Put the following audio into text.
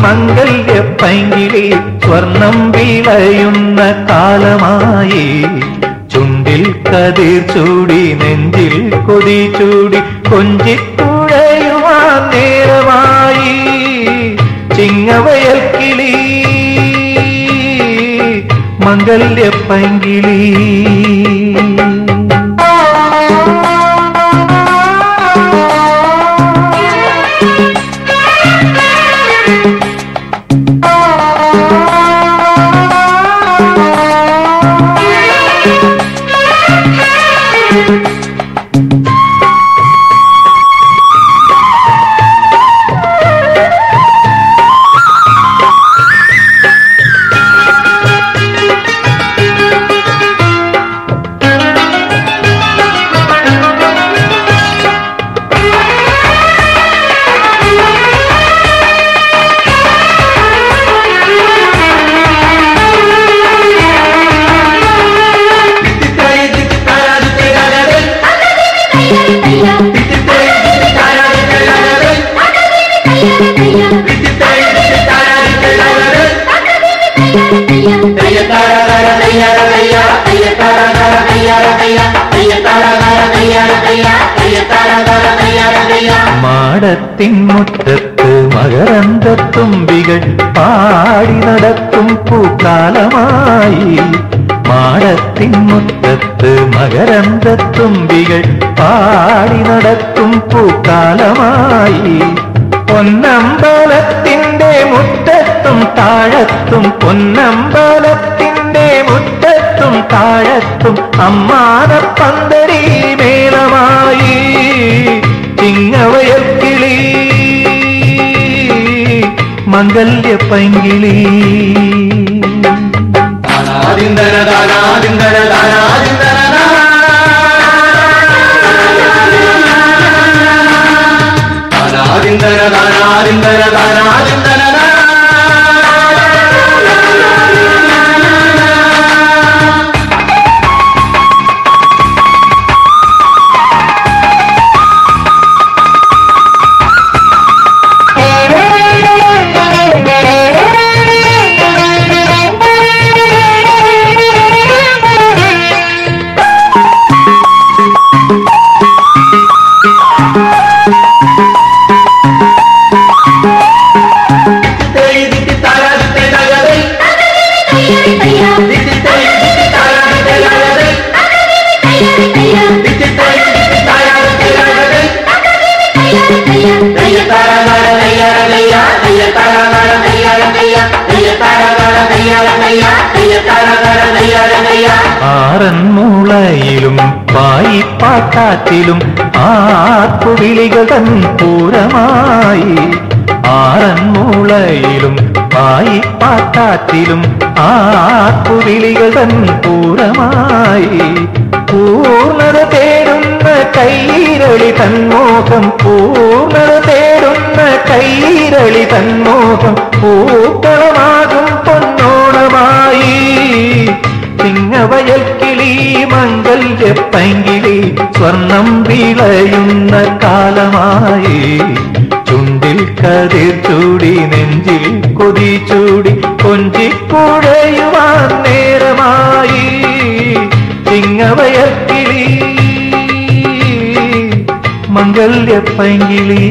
മംഗല്യ പൈങ്കിളി സ്വർണം വിളയുന്ന കാലമായി. ചുണ്ടിൽ കതിർ ചൂടി നെഞ്ചിൽ കൊതി ചൂടി കൊഞ്ചിത്തുഴയുവാൻ നേരമായി. ചിങ്ങവയൽ കിളി മംഗല്യ പൈങ്കിളി മാടത്തിൻ മുറ്റത്ത് മകരന്തത്തുമ്പികൾ പാടി നടക്കും പൂക്കാലമായി മാടത്തിൻ മുറ്റത്ത് മകരന്തത്തുമ്പികൾ പാടി നടക്കും പൂക്കാലമായി പൊന്നമ്പലത്തിന്റെ മുറ്റത്തും താഴത്തും പൊന്നമ്പലത്തിന്റെ മുറ്റത്തും താഴത്തും അമ്മാന പന്തരി മേളമായി മംഗല്യ പൈങ്കിളി. ആറന്മുളയിലും പായിപ്പാട്ടാറ്റിലും ആർപ്പുവിളികൾ തൻ പൂരമായി. ആറന്മൂളയിലും പായിപ്പാട്ടാറ്റിലും ആർപ്പുവിളികൾ തൻ പൂരമായി. പൂർണത തേടുന്ന കൈരളി തന്മോഹം പൂർണത ചിങ്ങവയൽ കിളി മംഗല്യ പൈങ്കിളി സ്വർണം വിളയുന്ന കാലമായി. ചുണ്ടിൽ കതിർ ചൂടി നെഞ്ചിൽ കൊതി ചൂടി കൊഞ്ചിക്കുഴയുവാൻ നേരമായി. മംഗല്യ പൈങ്കിളി